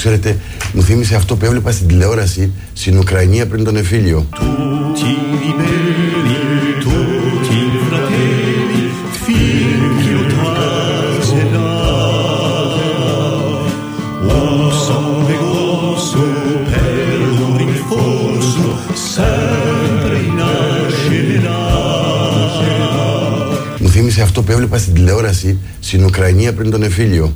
θύμισε αυτό, ξέρετε, μου θύμισε αυτό που έβλεπα στην τηλεόραση στην Ουκρανία πριν τον εμφύλιο. Μου θύμισε αυτό που έβλεπα στην τηλεόραση στην Ουκρανία πριν τον εμφύλιο.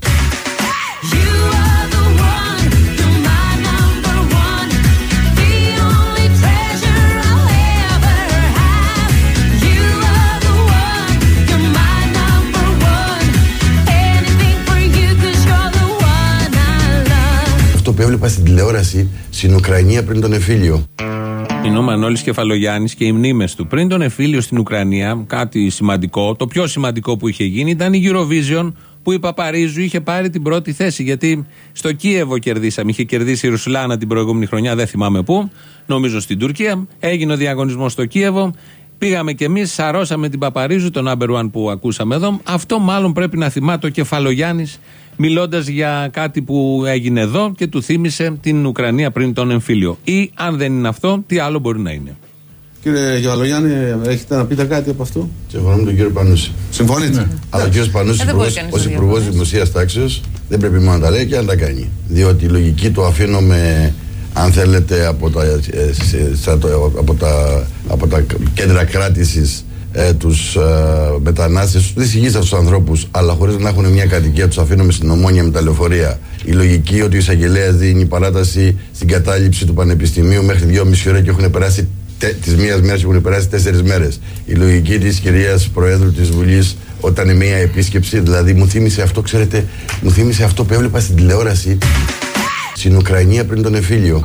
Έβλεπα στην τηλεόραση στην Ουκρανία πριν τον εμφύλιο. Είναι ο Μανώλης Κεφαλογιάννης και οι μνήμες του. Πριν τον εφήλιο στην Ουκρανία, κάτι σημαντικό, το πιο σημαντικό που είχε γίνει ήταν η Eurovision που η Παπαρίζου είχε πάρει την πρώτη θέση. Γιατί στο Κίεβο κερδίσαμε. Είχε κερδίσει η Ρουσλάνα την προηγούμενη χρονιά, δεν θυμάμαι πού. Νομίζω στην Τουρκία. Έγινε ο διαγωνισμός στο Κίεβο. Πήγαμε κι εμείς, σαρώσαμε την Παπαρίζου, τον number one που ακούσαμε εδώ. Αυτό μάλλον πρέπει να θυμάται ο Κεφαλογιάννης, μιλώντας για κάτι που έγινε εδώ και του θύμισε την Ουκρανία πριν τον εμφύλιο. Ή αν δεν είναι αυτό, τι άλλο μπορεί να είναι. Κύριε Γεωλογιάννη, έχετε να πείτε κάτι από αυτό; Συμφωνώ με τον κύριο Πανούση. Συμφωνείτε; Αλλά ο κύριος Πανούση, Ε, δεν μπορεί κανείς ως να υπουργός διαβάσει. δημοσίας τάξεω, δεν πρέπει μόνο να τα λέει και να τα κάνει. Διότι η λογική του αφήνουμε, αν θέλετε, από τα, ε, σε- σαν το- από τα, από τα κέντρα κράτησης ε, τους ε, μετανάστες, τους υγιεί αυτού τους ανθρώπους, αλλά χωρίς να έχουν μια κατοικία, τους αφήνουμε στην ομόνια με τα λεωφορεία. Η λογική ότι ο εισαγγελέας δίνει παράταση στην κατάληψη του πανεπιστημίου μέχρι 2,5 ώρα και έχουν περάσει της μίας μέρας έχουν περάσει τέσσερις μέρες. Η λογική της κυρίας Προέδρου της Βουλής όταν μια επίσκεψη, δηλαδή μου θύμισε αυτό, ξέρετε, μου θύμισε αυτό που έβλεπα στην τηλεόραση στην Ουκρανία πριν τον εμφύλιο.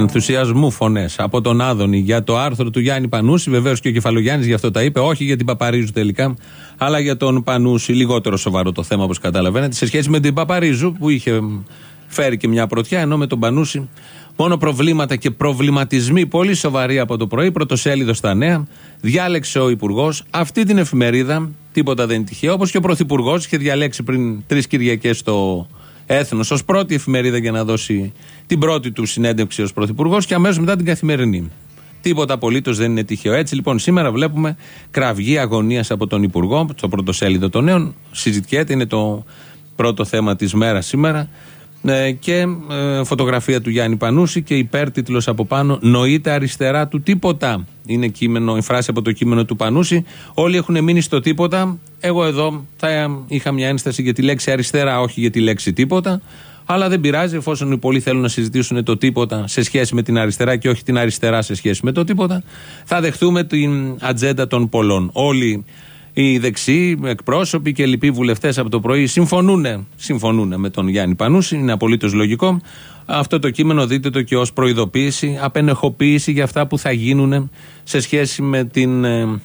Ενθουσιασμού φωνές από τον Άδωνη για το άρθρο του Γιάννη Πανούση. Βεβαίως και ο Κεφαλογιάννης γι' αυτό τα είπε. Όχι για την Παπαρίζου τελικά, αλλά για τον Πανούση. Λιγότερο σοβαρό το θέμα, όπως καταλαβαίνετε. Σε σχέση με την Παπαρίζου που είχε φέρει και μια πρωτιά, ενώ με τον Πανούση μόνο προβλήματα και προβληματισμοί πολύ σοβαροί από το πρωί. Πρωτοσέλιδο στα νέα. Διάλεξε ο Υπουργός αυτή την εφημερίδα. Τίποτα δεν είναι τυχαίο. Όπως και ο Πρωθυπουργός είχε διαλέξει πριν τρεις Κυριακές το Έθνος ως πρώτη εφημερίδα για να δώσει την πρώτη του συνέντευξη ως Πρωθυπουργός και αμέσως μετά την καθημερινή. Τίποτα απολύτως δεν είναι τυχαίο. Έτσι λοιπόν σήμερα βλέπουμε κραυγή αγωνίας από τον Υπουργό, στο πρωτοσέλιδο των νέων. Συζητιέται, είναι το πρώτο θέμα της μέρας σήμερα. Ε, και ε, φωτογραφία του Γιάννη Πανούση και υπέρτιτλος από πάνω «Νοείται αριστερά του τίποτα». Είναι κείμενο, η φράση από το κείμενο του Πανούση. Όλοι έχουν μείνει στο τίποτα. Εγώ εδώ θα είχα μια ένσταση για τη λέξη αριστερά, όχι για τη λέξη τίποτα. Αλλά δεν πειράζει, εφόσον οι πολλοί θέλουν να συζητήσουν το τίποτα σε σχέση με την αριστερά και όχι την αριστερά σε σχέση με το τίποτα, θα δεχτούμε την ατζέντα των πολλών. Όλοι οι δεξιοί εκπρόσωποι και λοιποί βουλευτές από το πρωί συμφωνούν, συμφωνούν με τον Γιάννη Πανούση, είναι απολύτως λογικό. Αυτό το κείμενο δείτε το και ως προειδοποίηση, απενεχοποίηση για αυτά που θα γίνουν σε σχέση με την ε,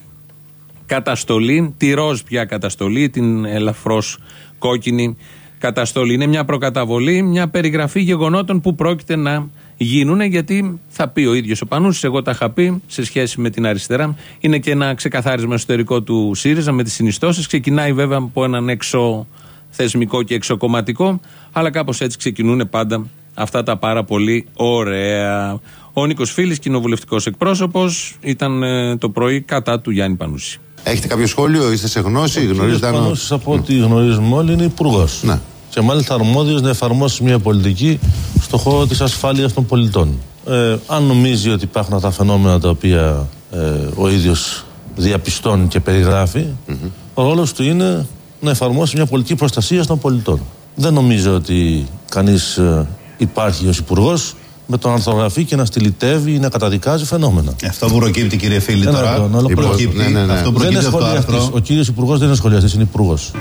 καταστολή, τη ροζ πια καταστολή, την ελαφρώς κόκκινη καταστολή. Είναι μια προκαταβολή, μια περιγραφή γεγονότων που πρόκειται να γίνουν, γιατί θα πει ο ίδιος ο Πανούσης, εγώ τα είχα πει σε σχέση με την αριστερά. Είναι και ένα ξεκαθάρισμα εσωτερικό του ΣΥΡΙΖΑ με τις συνιστώσεις. Ξεκινάει βέβαια από έναν έξω θεσμικό και εξωκομματικό, αλλά κάπως έτσι ξεκινούν πάντα αυτά τα πάρα πολύ ωραία. Ο Νίκος Φίλης, κοινοβουλευτικός εκπρόσωπος, ήταν ε, το πρωί κατά του Γιάννη Πανούση. Έχετε κάποιο σχόλιο, είστε σε γνώση, γνωρίζετε αν. Πανούσης, από ό,τι γνωρίζουμε όλοι είναι υπουργός. Ναι. Και μάλιστα αρμόδιος να εφαρμόσει μια πολιτική στο χώρο της ασφάλειας των πολιτών. Ε, αν νομίζει ότι υπάρχουν αυτά τα φαινόμενα τα οποία ε, ο ίδιος διαπιστώνει και περιγραφει ο ρόλος του είναι να εφαρμόσει μια πολιτική προστασίας των πολιτών. Δεν νομίζω ότι κανείς υπάρχει ως υπουργός με το να αρθρογραφεί και να στυλιτεύει ή να καταδικάζει φαινόμενα. Αυτό που προκύπτει, κύριε Φίλη, Ένα τώρα. λεπτό, να ολοκληρώσω. προκύπτει, Ναι, ναι, ναι. Αυτό Δεν είναι προκύπτει από το σχολιαστής. άρθρο. Ο κύριος Υπουργός δεν είναι σχολιαστής, είναι υπουργός.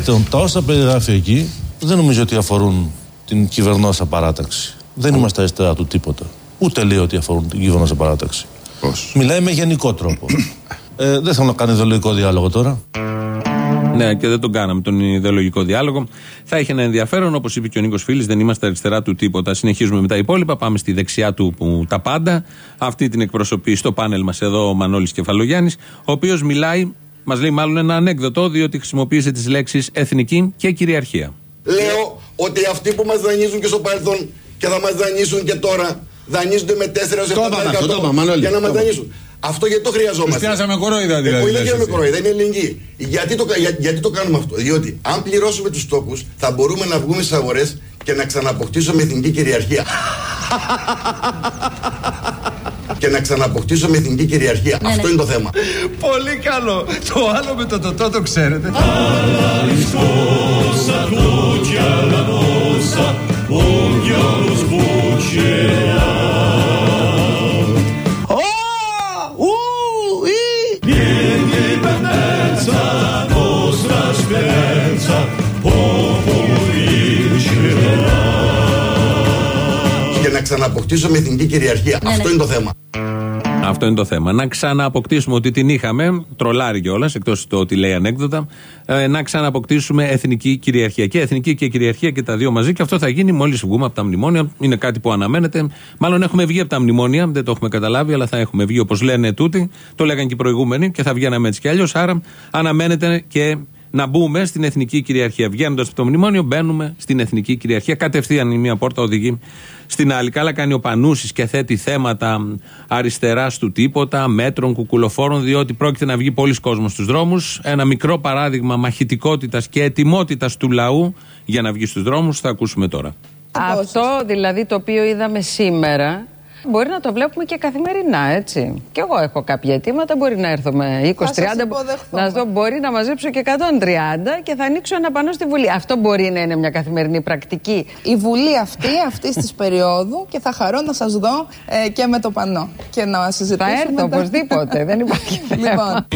Δεύτερον, τα όσα περιγράφει εκεί δεν νομίζω ότι αφορούν την κυβερνόσα παράταξη. Δεν είμαστε αριστερά του τίποτα. Ούτε λέει ότι αφορούν την κυβερνόσα παράταξη. Πώς; Μιλάει με γενικό τρόπο. ε, δεν θέλω να κάνω ιδεολογικό διάλογο τώρα. Ναι, και δεν τον κάναμε τον ιδεολογικό διάλογο. Θα είχε ένα ενδιαφέρον, όπως είπε και ο Νίκος Φίλης, δεν είμαστε αριστερά του τίποτα. Συνεχίζουμε με τα υπόλοιπα. Πάμε στη δεξιά του που τα πάντα. Αυτή την εκπροσωπεί στο πάνελ μας εδώ ο Μανώλης Κεφαλογιάννης, ο οποίος μιλάει, μας λέει μάλλον ένα ανέκδοτο, διότι χρησιμοποίησε τις λέξεις εθνική και κυριαρχία. Λέω ότι αυτοί που μας δανείζουν και στο παρελθόν και θα μας δανείσουν και τώρα δανείζονται με 4 Το είπαμε αυτό, το είπαμε, 7% Μανώλη. για να μας Το είπαμε. δανείσουν. Αυτό γιατί το χρειαζόμαστε. Τους πιάσαμε κορόιδα, Ε, δηλαδή, Όχι, δεν λες κάνουμε εσύ. κορόιδα, είναι ελληνική. Γιατί το, για- γιατί το κάνουμε αυτό; Διότι αν πληρώσουμε τους τόκου, θα μπορούμε να βγούμε στις αγορές και να ξαναποκτήσουμε εθνική κυριαρχία. και να ξαναποκτήσουμε εθνική κυριαρχία. Αυτό είναι το θέμα. Πολύ καλό. Το άλλο με το τοτό το ξέρετε. Α, ξαναποκτήσουμε εθνική κυριαρχία. Αυτό είναι το θέμα. Αυτό είναι το θέμα. Να ξανααποκτήσουμε ότι την είχαμε, τρολάρει κιόλας, εκτός το ότι λέει ανέκδοτα, ε, να ξανααποκτήσουμε εθνική κυριαρχία. Και εθνική και κυριαρχία και τα δύο μαζί. Και αυτό θα γίνει μόλις βγούμε από τα μνημόνια. Είναι κάτι που αναμένεται. Μάλλον έχουμε βγει από τα μνημόνια, δεν το έχουμε καταλάβει, αλλά θα έχουμε βγει όπως λένε τούτοι. Το λέγαν και οι προηγούμενοι και θα βγαίναμε έτσι κι αλλιώς. Άρα αναμένεται και να μπούμε στην εθνική κυριαρχία. Βγαίνοντας από το μνημόνιο, μπαίνουμε στην εθνική κυριαρχία. Κατευθείαν η μία πόρτα οδηγεί στην άλλη. Καλά κάνει ο Πανούσης και θέτει θέματα αριστεράς του τίποτα, μέτρων, κουκουλοφόρων, διότι πρόκειται να βγει πολλοί κόσμος στους δρόμους. Ένα μικρό παράδειγμα μαχητικότητας και ετοιμότητας του λαού για να βγει στους δρόμους θα ακούσουμε τώρα. Αυτό δηλαδή το οποίο είδαμε σήμερα μπορεί να το βλέπουμε και καθημερινά, έτσι. Και εγώ έχω κάποια αιτήματα, μπορεί να έρθω με 20-30. Να δω, μπορεί να μαζέψω και 130 και θα ανοίξω ένα πανό στη Βουλή. Αυτό μπορεί να είναι μια καθημερινή πρακτική. η Βουλή αυτή, αυτή της περίοδου και θα χαρώ να σας δω ε, και με το πανό. Και να συζητήσουμε. Θα έρθω τα- οπωσδήποτε, δεν υπάρχει θέμα. Λοιπόν,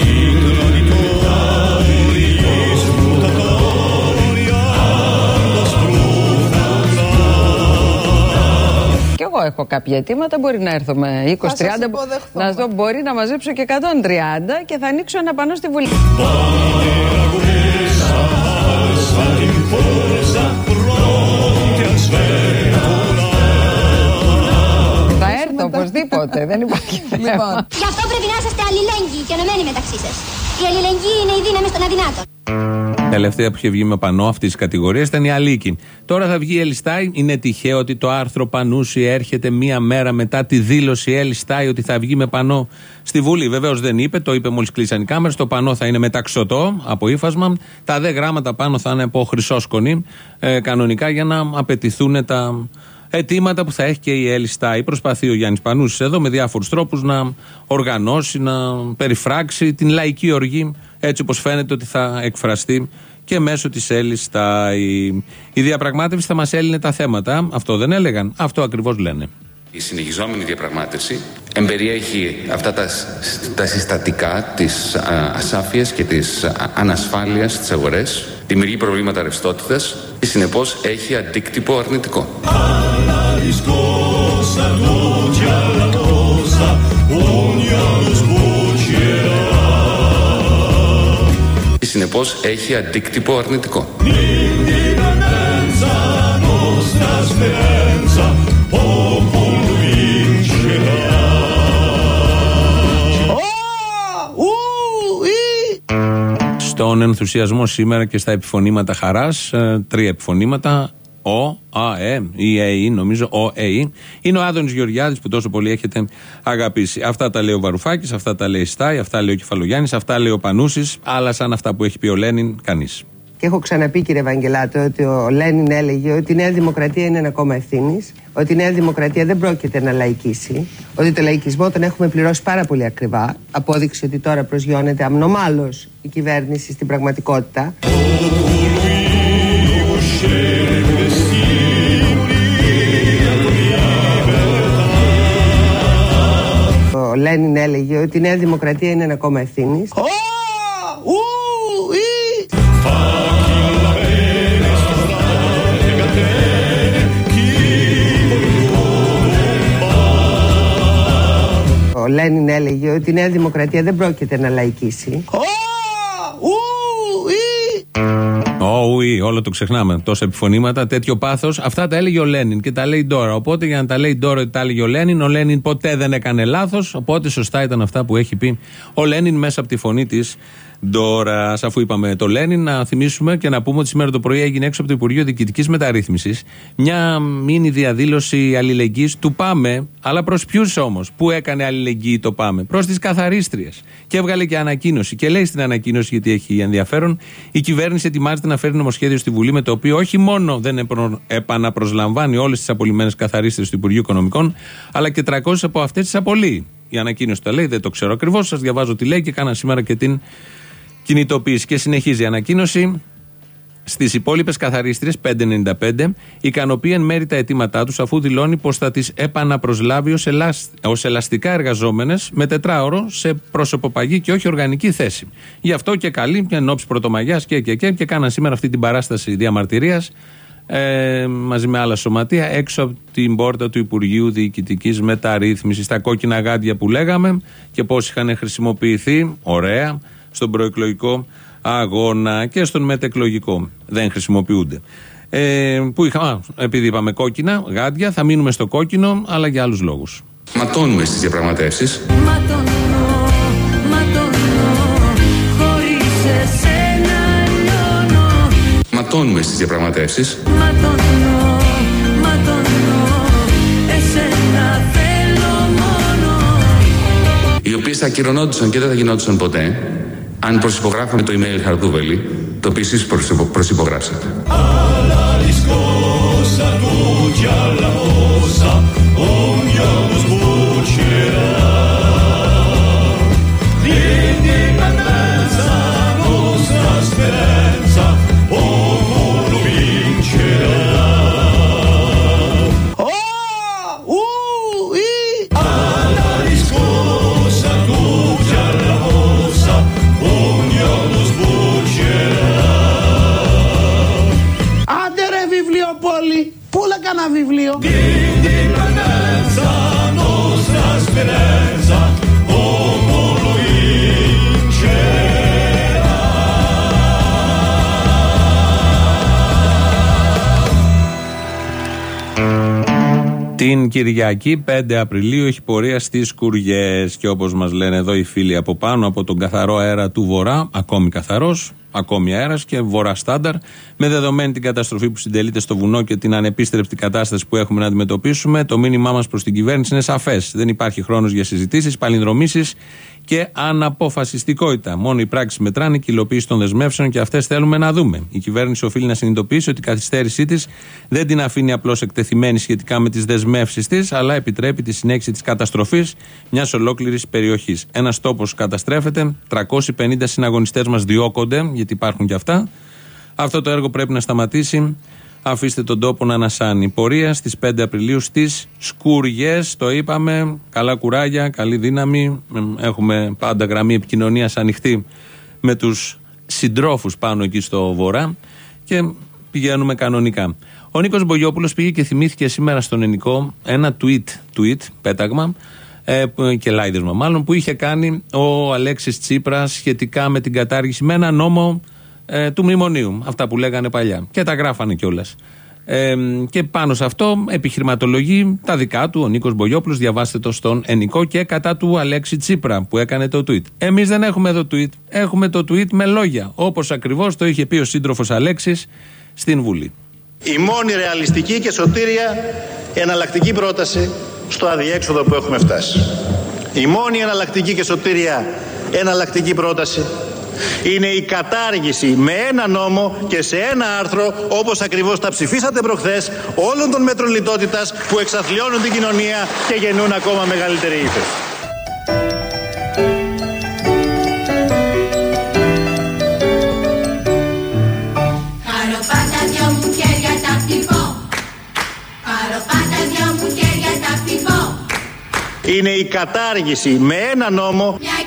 εγώ έχω κάποια αιτήματα, μπορεί να έρθω με 20-30. σας υποδεχθώ. Να δω, μπορεί να μαζέψω και 130 και θα ανοίξω ένα πανό στη Βουλή. Θα έρθω οπωσδήποτε, δεν υπάρχει θέμα. λοιπόν. Γι' αυτό πρέπει να είσαστε αλληλέγγυοι και ενωμένοι μεταξύ σας. Η αλληλεγγύη είναι η δύναμη των αδυνάτων. Τελευταία που είχε βγει με πανό αυτής της κατηγορίας ήταν η Αλίκη. Τώρα θα βγει η Ελιστάη. Είναι τυχαίο ότι το άρθρο Πανούση έρχεται μία μέρα μετά τη δήλωση Ελιστάη ότι θα βγει με πανό στη Βουλή. Βεβαίως δεν είπε, το είπε μόλις κλείσαν οι κάμερες. Το πανό θα είναι μεταξωτό από ύφασμα. Τα δε γράμματα πάνω θα είναι από χρυσό σκονή ε, κανονικά για να απαιτηθούν τα αιτήματα που θα έχει και η Έλλη Στάι. Προσπαθεί ο Γιάννης Πανούσης εδώ με διάφορους τρόπους να οργανώσει, να περιφράξει την λαϊκή οργή έτσι όπως φαίνεται ότι θα εκφραστεί και μέσω της Έλλη Στάι. Η διαπραγμάτευση θα μας έλυνε τα θέματα. Αυτό δεν έλεγαν. Αυτό ακριβώς λένε. Η συνεχιζόμενη διαπραγμάτευση εμπεριέχει αυτά τα, τα συστατικά της α, ασάφειας και της α, ανασφάλειας στις αγορές, δημιουργεί προβλήματα ρευστότητας και συνεπώς έχει αντίκτυπο αρνητικό. Και συνεπώς έχει αντίκτυπο αρνητικό. Στον ενθουσιασμό σήμερα και στα επιφωνήματα χαράς, τρία επιφωνήματα. Ο, Α, Ε, ή Ε, Ι, νομίζω, Ο, Ε, Ι. Είναι ο Άδωνης Γεωργιάδης που τόσο πολύ έχετε αγαπήσει. Αυτά τα λέει ο Βαρουφάκης, αυτά τα λέει η Στάι, αυτά λέει ο Κεφαλογιάννης, αυτά λέει ο Πανούσης, αλλά σαν αυτά που έχει πει ο Λένιν, κανείς. Και έχω ξαναπεί, κύριε Ευαγγελάτο, ότι ο Λένιν έλεγε ότι η Νέα Δημοκρατία είναι ένα κόμμα ευθύνη, ότι η Νέα Δημοκρατία δεν πρόκειται να λαϊκίσει, ότι το λαϊκισμό τον έχουμε πληρώσει πάρα πολύ ακριβά. Απόδειξη ότι τώρα προσγειώνεται αμνομάλω η κυβέρνηση στην πραγματικότητα. Ο Λένιν έλεγε ότι η Νέα Δημοκρατία είναι ένα κόμμα ευθύνη. Α, ο Λένιν έλεγε ότι η Νέα Δημοκρατία δεν πρόκειται να λαϊκίσει. Όουι, όλο το ξεχνάμε. Τόσα επιφωνήματα, τέτοιο πάθος. Αυτά τα έλεγε ο Λένιν και τα λέει τώρα. Οπότε για να τα λέει τώρα ότι τα έλεγε ο Λένιν, ο Λένιν ποτέ δεν έκανε λάθος. Οπότε σωστά ήταν αυτά που έχει πει ο Λένιν μέσα από τη φωνή της Ντόρα. Αφού είπαμε το Λένιν, να θυμίσουμε και να πούμε ότι σήμερα το πρωί έγινε έξω από το Υπουργείο Διοικητικής Μεταρρύθμισης μια μήνυ διαδήλωση αλληλεγγύης του Πάμε. Αλλά προς ποιους όμως, πού έκανε αλληλεγγύη το Πάμε, προς τις καθαρίστριες. Και έβγαλε και ανακοίνωση. Και λέει στην ανακοίνωση, γιατί έχει ενδιαφέρον, η κυβέρνηση ετοιμάζεται να φέρει νομοσχέδιο στη Βουλή με το οποίο όχι μόνο δεν επαναπροσλαμβάνει όλες τις απολυμμένες καθαρίστριες του Υπουργείου Οικονομικών, αλλά και 300 από αυτές τις απολύει. Η ανακοίνωση το λέει, δεν το ξέρω ακριβώς. Σας διαβάζω τι λέει και κάνα σήμερα και την κινητοποίηση. Και συνεχίζει η ανακοίνωση. Στις υπόλοιπες καθαρίστριες, 595, ικανοποιεί εν μέρη τα αιτήματά τους αφού δηλώνει πως θα τις επαναπροσλάβει ως ελαστικά εργαζόμενες με τετράωρο σε προσωποπαγή και όχι οργανική θέση. Γι' αυτό και καλή, μια ενόψη πρωτομαγιάς και, και, και, και κάναν σήμερα αυτή την παράσταση διαμαρτυρίας ε, μαζί με άλλα σωματεία έξω από την πόρτα του Υπουργείου Διοικητικής Μεταρρύθμισης. Τα κόκκινα γάντια που λέγαμε και πώς είχαν χρησιμοποιηθεί, ωραία, στον προεκλογικό αγώνα και στον μετεκλογικό. Δεν χρησιμοποιούνται. Ε, που είχα, α, επειδή είπαμε κόκκινα γάντια, θα μείνουμε στο κόκκινο, αλλά για άλλους λόγους. Ματώνουμε στις διαπραγματεύσεις. Ματώνουμε στις διαπραγματεύσεις. Οι οποίες θα ακυρωνόντουσαν και δεν θα γινόντουσαν ποτέ αν προσυπογράφαμε το email Χαρδούβελη, το οποίο εσείς προσυπο- προσυπογράψατε. Άντε Την Κυριακή 5 Απριλίου έχει πορεία στις Κουριές. Και όπως μας λένε εδώ οι φίλοι από πάνω, από τον καθαρό αέρα του Βορρά, ακόμη καθαρός, ακόμη αέρας και Βορρά στάνταρ, με δεδομένη την καταστροφή που συντελείται στο βουνό και την ανεπίστρεπτη κατάσταση που έχουμε να αντιμετωπίσουμε, το μήνυμά μας προς την κυβέρνηση είναι σαφές. Δεν υπάρχει χρόνος για συζητήσεις, παλινδρομήσεις και αναποφασιστικότητα. Μόνο οι πράξεις μετράνε και η υλοποίηση των δεσμεύσεων και αυτές θέλουμε να δούμε. Η κυβέρνηση οφείλει να συνειδητοποιήσει ότι η καθυστέρησή της δεν την αφήνει απλώς εκτεθειμένη σχετικά με τις δεσμεύσεις της, αλλά επιτρέπει τη συνέχιση της καταστροφής μιας ολόκληρης περιοχής. Ένας τόπος καταστρέφεται, 350 συναγωνιστές μας διώκονται, γιατί υπάρχουν και αυτά. Αυτό το έργο πρέπει να σταματήσει. Αφήστε τον τόπο να ανασάνει. Πορεία στις 5 Απριλίου στις Σκούριε. Το είπαμε. Καλά κουράγια, καλή δύναμη. Έχουμε πάντα γραμμή επικοινωνίας ανοιχτή με τους συντρόφους πάνω εκεί στο βορρά. Και πηγαίνουμε κανονικά. Ο Νίκος Μπογιόπουλος πήγε και θυμήθηκε σήμερα στον Ενικό ένα tweet, tweet πέταγμα, ε, που- και λάιδεσμα μάλλον, που είχε κάνει ο Αλέξης Τσίπρας σχετικά με την κατάργηση με ένα νόμο ε, του μνημονίου. Αυτά που λέγανε παλιά. Και τα γράφανε κιόλας. Ε, και πάνω σε αυτό επιχειρηματολογεί τα δικά του ο Νίκος Μπογιόπουλος. Διαβάστε το στον Ενικό και κατά του Αλέξη Τσίπρα που έκανε το tweet. Εμείς δεν έχουμε εδώ tweet. Έχουμε το tweet με λόγια. Όπως ακριβώς το είχε πει ο σύντροφος Αλέξης στην Βουλή. Η μόνη ρεαλιστική και σωτήρια εναλλακτική πρόταση στο αδιέξοδο που έχουμε φτάσει. Η μόνη εναλλακτική και σωτήρια εναλλακτική πρόταση είναι η κατάργηση με ένα νόμο και σε ένα άρθρο όπως ακριβώς τα ψηφίσατε προχθές όλων των μέτρων λιτότητας που εξαθλιώνουν την κοινωνία και γεννούν ακόμα μεγαλύτερη ύφεση. Πάρω πάντα δυο μου χέρια τα χτυπώ Πάρω πάντα δυο μου χέρια τα χτυπώ Είναι η κατάργηση με ένα νόμο Μια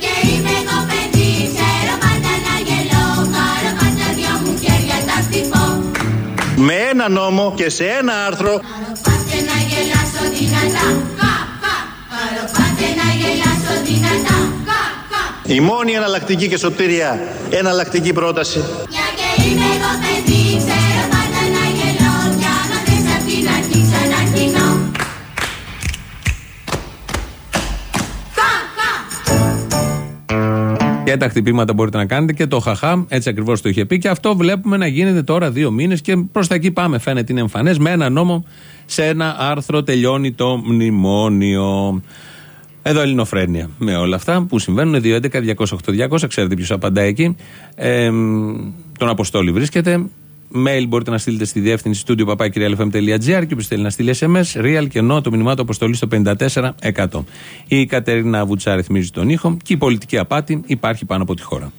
με ένα νόμο και σε ένα άρθρο Πάρω πάντα να γελάσω δυνατά Χα, χα. Πάρω πάντα να γελάσω κατά. Χα, χα. Η μόνη εναλλακτική και σωτήρια εναλλακτική πρόταση Μια και είμαι εγώ Και τα χτυπήματα μπορείτε να κάνετε και το χαχά, έτσι ακριβώς το είχε πει. Και αυτό βλέπουμε να γίνεται τώρα δύο μήνες και προς τα εκεί πάμε. Φαίνεται είναι εμφανές. Με ένα νόμο, σε ένα άρθρο τελειώνει το μνημόνιο. Εδώ ελληνοφρένεια με όλα αυτά που συμβαίνουν. 2.11.208.200, ξέρετε ποιος απαντάει εκεί. Ε, τον Αποστόλη βρίσκεται. Mail μπορείτε να στείλετε στη διεύθυνση studio papakirialfm.gr και όποιος θέλει να στείλει SMS, real και no, το μηνυμά του αποστολή στο 54%. Η Κατερίνα Βουτσά ρυθμίζει τον ήχο και η πολιτική απάτη υπάρχει πάνω από τη χώρα.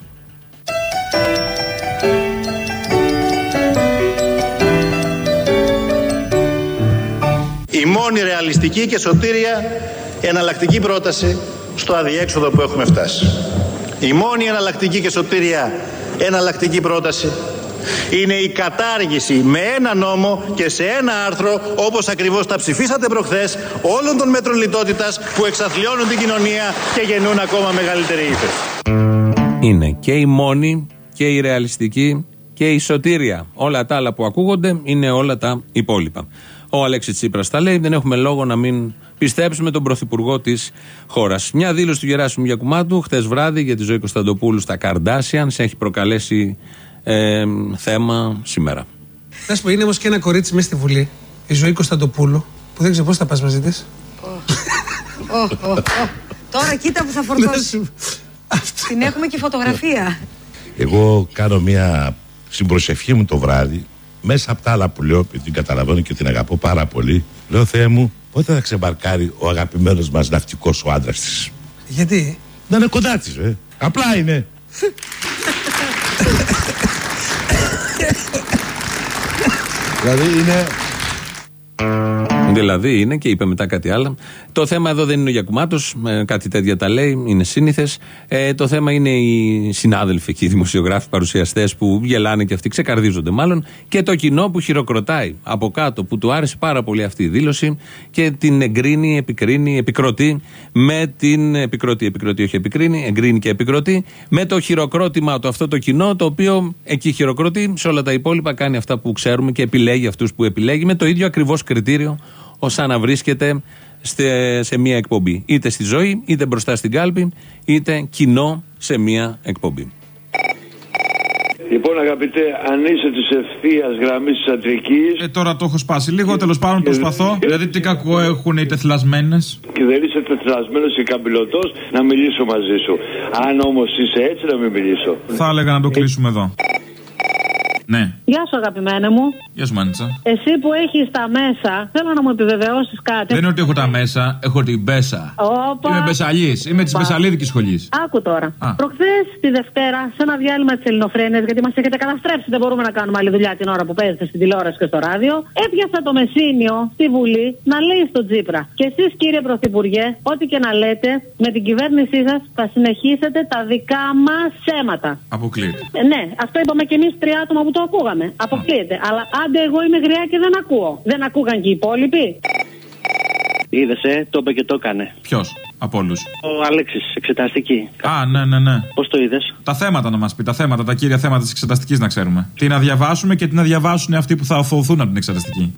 η μόνη ρεαλιστική και σωτήρια εναλλακτική πρόταση στο αδιέξοδο που έχουμε φτάσει. Η μόνη εναλλακτική και σωτήρια εναλλακτική πρόταση είναι η κατάργηση με ένα νόμο και σε ένα άρθρο όπως ακριβώς τα ψηφίσατε προχθές όλων των μέτρων λιτότητας που εξαθλιώνουν την κοινωνία και γεννούν ακόμα μεγαλύτερη ύφεση. Είναι και η μόνη και η ρεαλιστική και η σωτήρια. Όλα τα άλλα που ακούγονται είναι όλα τα υπόλοιπα. Ο Αλέξης Τσίπρας τα λέει, δεν έχουμε λόγο να μην πιστέψουμε τον πρωθυπουργό της χώρας. Μια δήλωση του Γεράσιμου Γιακουμάτου χτε βράδυ για τη ζωή Κωνσταντοπούλου στα Καρντάσιαν σε έχει προκαλέσει ε, θέμα σήμερα. Να σου πω, είναι όμως και ένα κορίτσι μέσα στη Βουλή, η ζωή Κωνσταντοπούλου, που δεν ξέρω πώς θα πας μαζί της. Τώρα κοίτα που θα φορτώσει. Την έχουμε και φωτογραφία. Εγώ κάνω μια συμπροσευχή μου το βράδυ, μέσα από τα άλλα που λέω, επειδή την καταλαβαίνω και την αγαπώ πάρα πολύ, λέω Θεέ μου, πότε θα ξεμπαρκάρει ο αγαπημένος μας ναυτικός ο άντρας της; Γιατί; Να είναι κοντά της, ε. Απλά είναι. δηλαδή είναι Δηλαδή είναι και είπε μετά κάτι άλλο. Το θέμα εδώ δεν είναι ο Γιακουμάτος, κάτι τέτοια τα λέει, είναι σύνηθες. Ε, το θέμα είναι οι συνάδελφοι και οι δημοσιογράφοι παρουσιαστές που γελάνε και αυτοί, ξεκαρδίζονται μάλλον. Και το κοινό που χειροκροτάει από κάτω, που του άρεσε πάρα πολύ αυτή η δήλωση και την εγκρίνει, επικρίνει, επικροτεί με την. Επικροτεί, επικροτεί, όχι επικρίνει, εγκρίνει και επικροτεί με το χειροκρότημα του αυτό το κοινό, το οποίο εκεί χειροκροτεί, σε όλα τα υπόλοιπα κάνει αυτά που ξέρουμε και επιλέγει αυτούς που επιλέγει με το ίδιο ακριβώς κριτήριο ως να βρίσκεται στε- σε μία εκπομπή. Είτε στη ζωή, είτε μπροστά στην κάλπη, είτε κοινό σε μία εκπομπή. Λοιπόν, αγαπητέ, αν είσαι της ευθείας γραμμής της αντρική Ε, τώρα το έχω σπάσει λίγο, τέλος πάντων προσπαθώ. Δηλαδή, τι κακό έχουν οι τεθλασμένες. και δεν είσαι τετρασμένο και καμπυλωτός, να μιλήσω μαζί σου. Αν όμως είσαι έτσι, να μην μιλήσω. Θα έλεγα να το κλείσουμε εδώ. Ναι, Γεια σου, αγαπημένα μου. γεια σου, Μάνιτσα. Εσύ που έχεις τα μέσα, θέλω να μου επιβεβαιώσεις κάτι. Δεν είναι ότι έχω τα μέσα, έχω την μπέσα. Όπα. Είμαι μπεσαλής, είμαι της Όπα. μπεσαλίδικης σχολής. Άκου τώρα. Α. Προχθές τη Δευτέρα, σε ένα διάλειμμα της Ελληνοφρένειας, γιατί μας έχετε καταστρέψει, δεν μπορούμε να κάνουμε άλλη δουλειά την ώρα που παίζετε στην τηλεόραση και στο ράδιο, έπιασα το Μεσίνιο στη Βουλή να λέει στον Τζίπρα. Και εσείς, κύριε Πρωθυπουργέ, ό,τι και να λέτε, με την κυβέρνησή σας θα συνεχίσετε τα δικά μας ψέματα. Αποκλείεται. Ε, ναι, αυτό είπαμε και εμείς τρία άτομα που το ακούγαμε. Αποκλείεται. Αλλά άντε, εγώ είμαι γριά και δεν ακούω. Δεν ακούγαν και οι υπόλοιποι. Είδε, ε, το είπε και το έκανε. Ποιος; Από όλους. Ο Αλέξης, εξεταστική. Α, ναι, ναι, ναι. Πώς το είδες; Τα θέματα να μας πει, τα θέματα, τα κύρια θέματα της εξεταστικής να ξέρουμε. Τι να διαβάσουμε και τι να διαβάσουν αυτοί που θα οθωθούν από την εξεταστική.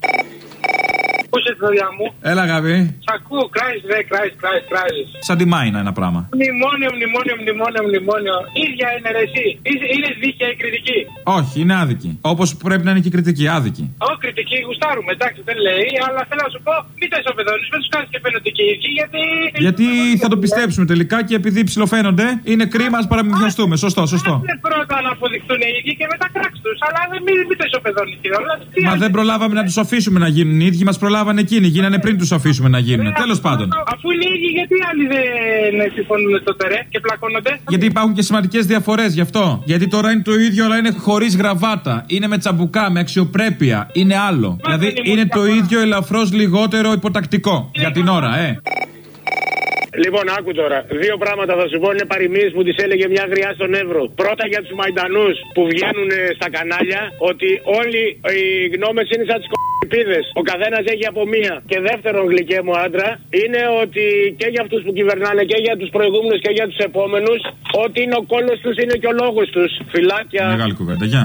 Πώς είσαι, παιδιά μου; Έλα, αγάπη. Σ' ακούω, κράζεις, ρε, κράζεις, κράζεις, κράζεις. Σαν τη Μάινα ένα πράγμα. Μνημόνιο, μνημόνιο, μνημόνιο, μνημόνιο. ίδια είναι ρε, εσύ. Είσαι- Είναι δίκαια η κριτική; Όχι, είναι άδικη. Όπως πρέπει να είναι και η κριτική, άδικη. Ω, κριτική γουστάρουμε, εντάξει, δεν λέει, αλλά θέλω να σου πω, μην τα ισοπεδώνεις, μην τους κάνεις και φαίνονται και οι ίδιοι, γιατί. Γιατί θα το πιστέψουμε τελικά και επειδή ψηλοφαίνονται, είναι κρίμα να παραμυθιαστούμε. Σωστό, σωστό. Είναι πρώτα να αποδειχτούν οι ίδιοι και μετά κράξ τους. Αλλά δεν μην, μην τα ισοπεδώνεις και όλα. Τι Μα άλλο. δεν προλάβαμε να τους αφήσουμε να γίνουν οι ίδιοι, μας προλάβανε εκείνοι. Γίνανε πριν τους αφήσουμε να γίνουν. Τέλος πάντων. Αφού είναι οι ίδιοι, γιατί οι άλλοι δεν συμφωνούν στο τερέ και πλακώνονται; Γιατί υπάρχουν και σημαντικές διαφορές γι' αυτό. Γιατί τώρα είναι το ίδιο, αλλά είναι χωρίς γραβάτα. Είναι με τσαμπουκά, με αξιοπρέπεια. Είναι άλλο. Δηλαδή είναι το ίδιο ελαφρώς λιγότερο υποτακτικό. Για την ώρα, ε. Λοιπόν, άκου τώρα. Δύο πράγματα θα σου πω. Είναι παροιμίες που τις έλεγε μια γριά στον Εύρο. Πρώτα για τους Μαϊντανούς που βγαίνουν ε, στα κανάλια ότι όλοι οι γνώμες είναι σαν τις κο... Πίδες, ο καθένας έχει από μία. Και δεύτερον, γλυκέ μου άντρα, είναι ότι και για αυτούς που κυβερνάνε και για τους προηγούμενους και για τους επόμενους, ότι είναι ο κόλος τους είναι και ο λόγος τους. Φιλάκια. Μεγάλη κουβέντα, γεια.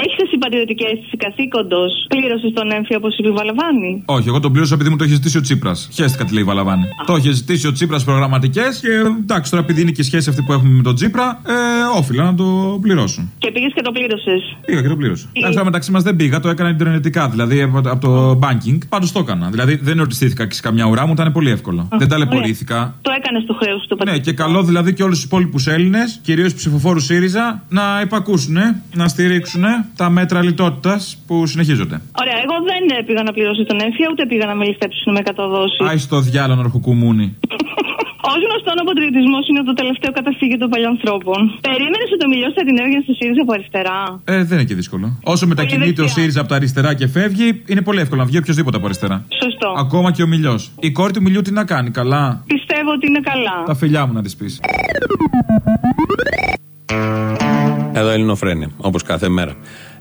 Έχεις εσύ πατριωτικέ καθήκοντος πλήρωσης τον έμφυο όπως είπε η Βαλαβάνη; Όχι, εγώ τον πλήρωσα επειδή μου το είχε ζητήσει ο Τσίπρας. Χαίστηκα τι λέει η Βαλαβάνη. Το είχε ζητήσει ο Τσίπρας προγραμματικές και εντάξει, τώρα επειδή είναι και η σχέση αυτή που έχουμε με τον Τσίπρα, ε, όφιλα να το πληρώσω. Και πήγες και το πλήρωσες. Πήγα και το πλήρωσα. Εντάξει, μεταξύ μας δεν πήγα, το έκανα ιντερνετικά, δηλαδή από, από το banking. Πάντως το έκανα. Δηλαδή δεν ερωτηθήθηκα και σε καμιά ουρά μου, ήταν πολύ εύκολο. δεν ταλαιπωρήθηκα. Το έκανες στο χρέος του. Ναι, και καλό δηλαδή και όλους τους υπόλοιπους Έλληνες, κυρίως ψηφοφόρους ΣΥΡΙΖΑ, να υπακούσουν, να στηρίξουν τα μέτρα λιτότητας που συνεχίζονται. Ωραία, εγώ δεν πήγα να πληρώσω τον έμφυα, ούτε πήγα να με ληστέψουν με καταδόση. Άι στο διάλογο αρχοκουμούνι. Ω γνωστόν, ο πατριωτισμός είναι το τελευταίο καταφύγιο των παλιανθρώπων. Περίμενες ότι το μιλιό θα την έβγαινε στο ΣΥΡΙΖΑ από αριστερά; Ε, δεν είναι και δύσκολο. Όσο μετακινείται ο ΣΥΡΙΖΑ από τα αριστερά και φεύγει, είναι πολύ εύκολο να βγει οποιοδήποτε από αριστερά. Σωστό. Ακόμα και ο μιλιός. Η κόρη του μιλιού τι να κάνει, καλά; Πιστεύω ότι είναι καλά. Τα φιλιά μου να της πεις. Εδώ Ελληνοφρένια, όπως κάθε μέρα.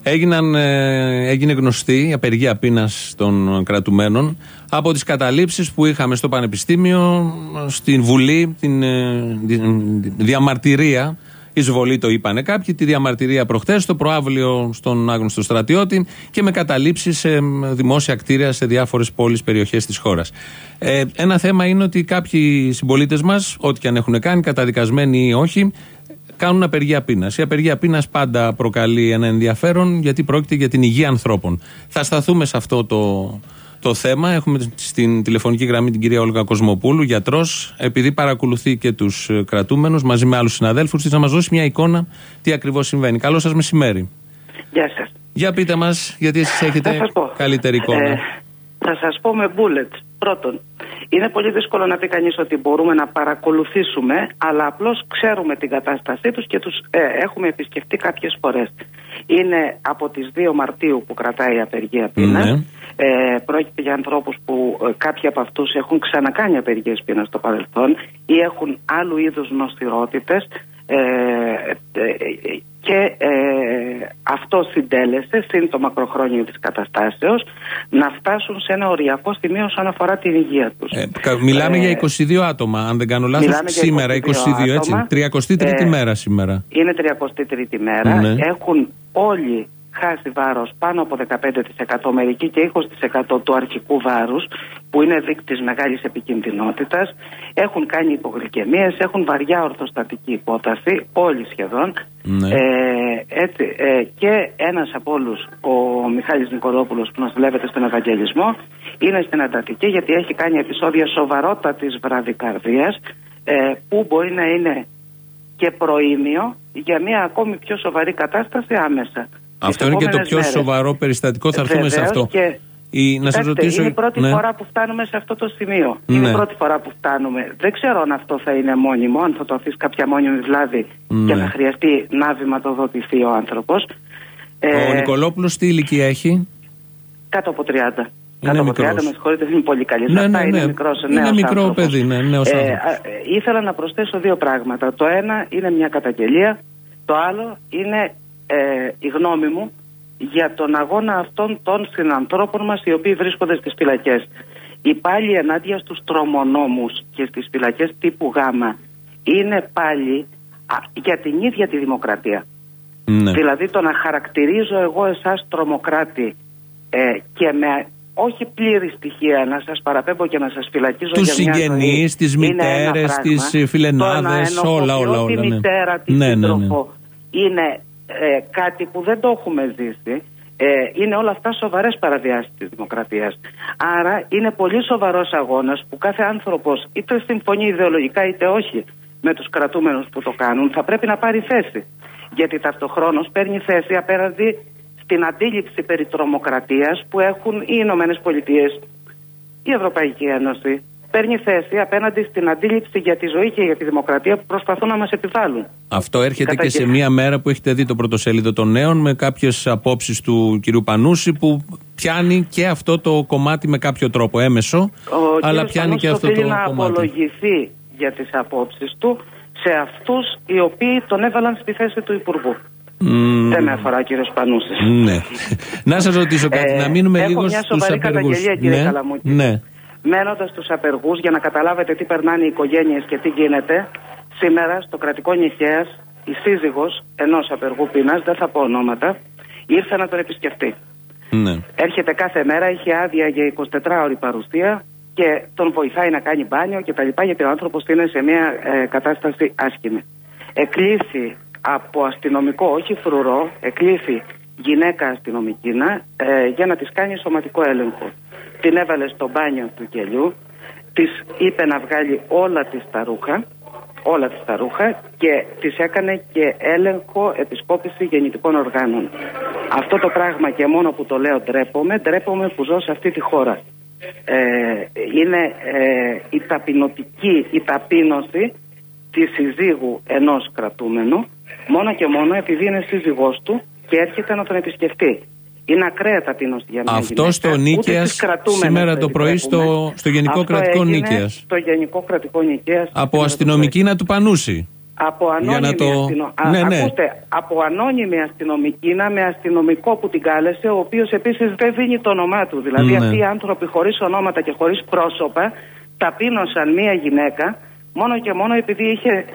Έγιναν, ε, έγινε γνωστή η απεργία πείνας των κρατουμένων από τις καταλήψεις που είχαμε στο Πανεπιστήμιο, στην Βουλή, την, ε, τη- διαμαρτυρία. Εισβολή το είπανε κάποιοι, τη διαμαρτυρία προχθές, το προάβλιο στον άγνωστο στρατιώτη και με καταλήψεις σε δημόσια κτίρια σε διάφορες πόλεις, περιοχές της χώρας. Ε, ένα θέμα είναι ότι κάποιοι συμπολίτες μας, ό,τι και αν έχουν κάνει, καταδικασμένοι ή όχι, κάνουν απεργία πείνας. Η απεργία πείνας πάντα προκαλεί ένα ενδιαφέρον γιατί πρόκειται για την υγεία ανθρώπων. Θα σταθούμε σε αυτό το, το θέμα. Έχουμε στην τηλεφωνική γραμμή την κυρία Όλγα Κοσμοπούλου, γιατρός, επειδή παρακολουθεί και τους κρατούμενους μαζί με άλλους συναδέλφους της, να μας δώσει μια εικόνα τι ακριβώς συμβαίνει. Καλό σας μεσημέρι. Γεια σας. Για πείτε μας, γιατί εσείς έχετε Θα σας πω. καλύτερη εικόνα. Ε, θα σας πω με bullets. Πρώτον, είναι πολύ δύσκολο να πει κανείς ότι μπορούμε να παρακολουθήσουμε, αλλά απλώς ξέρουμε την κατάστασή τους και τους ε, έχουμε επισκεφτεί κάποιες φορές. Είναι από τις 2 Μαρτίου που κρατάει η απεργία πείνας. Ναι. Ε, πρόκειται για ανθρώπους που ε, κάποιοι από αυτούς έχουν ξανακάνει απεργίες πείνας στο παρελθόν ή έχουν άλλου είδους νοστηρότητες ε, ε, και ε, αυτό συντέλεσε συν το μακροχρόνιο της καταστάσεως να φτάσουν σε ένα οριακό σημείο όσον αφορά την υγεία τους. Ε, κα- μιλάμε Ε, για 22 άτομα, αν δεν κάνω λάθος. μιλάμε για Σήμερα, 22, 22 έτσι. άτομα. 33η Ε, μέρα σήμερα. Είναι 33η μέρα. Ναι. Έχουν όλοι χάσει βάρος πάνω από 15% μερικοί και 20% του αρχικού βάρους που είναι δείκτης μεγάλης επικινδυνότητας. Έχουν κάνει υπογλυκαιμίες, έχουν βαριά ορθοστατική υπόταση, όλοι σχεδόν. Ναι. Ε, έτσι, ε, και ένας από όλους, ο Μιχάλης Νικολόπουλος που νοσηλεύεται στον Ευαγγελισμό, είναι στην εντατική γιατί έχει κάνει επεισόδια σοβαρότατης βραδικαρδίας ε, που μπορεί να είναι και προήμιο για μια ακόμη πιο σοβαρή κατάσταση άμεσα. Αυτό Τις είναι και το επόμενες πιο μέρες. σοβαρό περιστατικό. Θα έρθουμε σε Βεβαίως αυτό. Και, Η, να σας κοιτάξτε, ρωτήσω. Είναι η πρώτη ναι. φορά που φτάνουμε σε αυτό το σημείο. Είναι Ναι. η πρώτη φορά που φτάνουμε. Δεν ξέρω αν αυτό θα είναι μόνιμο, αν θα το αφήσει κάποια μόνιμη βλάβη και Ναι. θα χρειαστεί να βηματοδοτηθεί ο άνθρωπος. Ο Νικολόπουλος τι ηλικία έχει; Κάτω από 30. Είναι Κάτω από 30, μικρός. με συγχωρείτε, δεν είναι πολύ καλής. Ναι, Σε αυτά ναι, είναι ναι. μικρός, Είναι νέος μικρό άνθρωπος. παιδί, ναι, νέος Ε, άνθρωπος. α, ε, ήθελα να προσθέσω δύο πράγματα. Το ένα είναι μια καταγγελία. Το άλλο είναι ε, η γνώμη μου για τον αγώνα αυτών των συνανθρώπων μας οι οποίοι βρίσκονται στις φυλακές. Οι πάλι ενάντια στους τρομονόμους και στις φυλακές τύπου Γ είναι πάλι α, για την ίδια τη δημοκρατία. Ναι. Δηλαδή το να χαρακτηρίζω εγώ εσάς τρομοκράτη ε, και με όχι πλήρη στοιχεία να σας παραπέμπω και να σας φυλακίζω Τους για μια συγγενείς, ζωή, τις είναι ένα μητέρες, πράγμα. τις, ε, φιλενάδες, Το να όλα, όλα, ενοχοποιώ όλα, τη ναι. μητέρα, τη Ναι, ναι, ναι. σύντροφο είναι ε, κάτι που δεν το έχουμε ζήσει. Ε, είναι όλα αυτά σοβαρές παραβιάσεις της δημοκρατίας. Άρα είναι πολύ σοβαρός αγώνας που κάθε άνθρωπος είτε συμφωνεί ιδεολογικά είτε όχι με τους κρατούμενους που το κάνουν θα πρέπει να πάρει θέση. Γιατί ταυτοχρόνως παίρνει θέση απέναντι στην αντίληψη περί τρομοκρατίας που έχουν οι Ηνωμένες Πολιτείες, η Ευρωπαϊκή Ένωση. Παίρνει θέση απέναντι στην αντίληψη για τη ζωή και για τη δημοκρατία που προσπαθούν να μας επιβάλλουν. Αυτό έρχεται και σε Καταγγελία. μία μέρα που έχετε δει το πρωτοσέλιδο των νέων με κάποιες απόψεις του κυρίου Πανούση που πιάνει και αυτό το κομμάτι με κάποιο τρόπο έμεσο. Ο αλλά κύριος πιάνει και Πανούσης αυτό το οφείλει να κομμάτι. απολογηθεί για τις απόψεις του σε αυτούς οι οποίοι τον έβαλαν στη θέση του Υπουργού. Μ, Δεν με αφορά, κύριος Πανούση. Ναι. Να σας ρωτήσω κάτι, να μείνουμε Ε, έχω λίγο μια στους σοβαρή απεργούς. καταγγελία, κύριε Καλαμούκη. ναι. Μένοντας στου απεργούς, για να καταλάβετε τι περνάνε οι οικογένειες και τι γίνεται, σήμερα στο κρατικό νηχαία η σύζυγος ενός απεργού πείνας, δεν θα πω ονόματα, ήρθε να τον επισκεφτεί. ναι. Έρχεται κάθε μέρα, είχε άδεια για 24 ώρη παρουσία και τον βοηθάει να κάνει μπάνιο κτλ. Γιατί ο άνθρωπος είναι σε μια ε, κατάσταση άσχημη. Εκλήθη από αστυνομικό, όχι φρουρό, εκλήθη γυναίκα αστυνομική ε, για να της κάνει σωματικό έλεγχο. Την έβαλε στο μπάνιο του κελιού, της είπε να βγάλει όλα της τα ρούχα, όλα της τα ρούχα και της έκανε και έλεγχο επισκόπηση γεννητικών οργάνων. Αυτό το πράγμα και μόνο που το λέω ντρέπομαι, ντρέπομαι που ζω σε αυτή τη χώρα. Ε, είναι ε, η ταπεινωτική, η ταπείνωση της συζύγου ενός κρατούμενου μόνο και μόνο επειδή είναι σύζυγός του και έρχεται να τον επισκεφτεί. Είναι ακραία ταπείνωση για μια Αυτό γυναίκα. στο Ούτε Νίκαιας στις κρατούμενες σήμερα δεν το πρωί στο, επιτρέπουμε. στο Γενικό Αυτό Κρατικό έγινε Νίκαιας. Στο Γενικό Κρατικό Νίκαιας. Από αστυνομική του Πανούση. Από ανώνυμη, Για να το- αστυνο... Α, Ναι, ναι. Ακούστε, από ανώνυμη αστυνομική να με αστυνομικό που την κάλεσε, ο οποίος επίσης δεν δίνει το όνομά του. Δηλαδή, Ναι. αυτοί οι άνθρωποι χωρίς ονόματα και χωρίς πρόσωπα ταπείνωσαν μία γυναίκα μόνο και μόνο επειδή είχε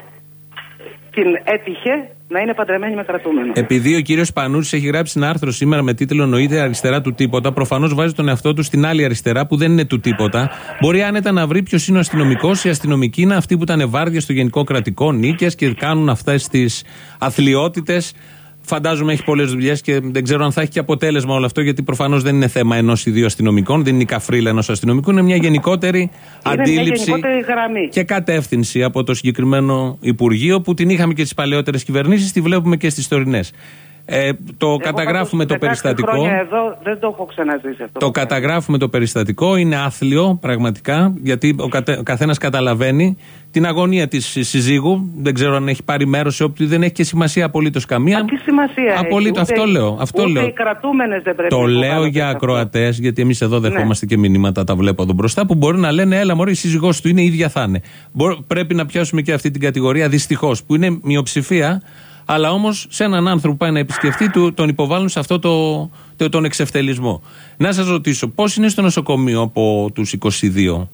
την έτυχε να είναι παντρεμένη με κρατούμενο. Επειδή ο κύριος Πανούση έχει γράψει ένα άρθρο σήμερα με τίτλο Νοείται αριστερά του τίποτα, προφανώς βάζει τον εαυτό του στην άλλη αριστερά που δεν είναι του τίποτα. Μπορεί άνετα να βρει ποιος είναι ο αστυνομικός. Οι αστυνομικοί είναι αυτοί που ήταν βάρδια στο Γενικό Κρατικό Νίκαια και κάνουν αυτές τις αθλειότητες. Φαντάζομαι έχει πολλές δουλειές και δεν ξέρω αν θα έχει και αποτέλεσμα όλο αυτό, γιατί προφανώς δεν είναι θέμα ενός ή δύο αστυνομικών, δεν είναι η καφρίλα ενός αστυνομικού, είναι μια γενικότερη Είναι μια αντίληψη γενικότερη γραμμή. και κατεύθυνση από το συγκεκριμένο Υπουργείο που την είχαμε και στι παλαιότερες κυβερνήσεις, τη βλέπουμε και στις τωρινές. Ε, το Εγώ καταγράφουμε το πάντως 16 περιστατικό. χρόνια εδώ δεν το έχω ξαναζήσει αυτό. Το καταγράφουμε το περιστατικό. Είναι άθλιο πραγματικά, γιατί ο, κατε, ο καθένας καταλαβαίνει την αγωνία της συζύγου. Δεν ξέρω αν έχει πάρει μέρος σε όποιου δεν έχει και σημασία απολύτως καμία. Τι σημασία έχει, Απολύτως, ούτε- αυτό λέω. Αυτό ούτε λέω. οι κρατούμενες δεν πρέπει Το να λέω υποβάλλονται για σε αυτό. ακροατές, γιατί εμείς εδώ Ναι. δεχόμαστε και μηνύματα, τα βλέπω εδώ μπροστά, που μπορεί να λένε Έλα, Μωρή, η σύζυγός του είναι η ίδια θα είναι. Μπο- Πρέπει να πιάσουμε και αυτή την κατηγορία δυστυχώς, που είναι μειοψηφία, αλλά όμως σε έναν άνθρωπο που πάει να επισκεφτεί, του, τον υποβάλλουν σε αυτό το, το, τον εξευτελισμό. Να σας ρωτήσω, πώς είναι στο νοσοκομείο από τους 22, Στο είναι,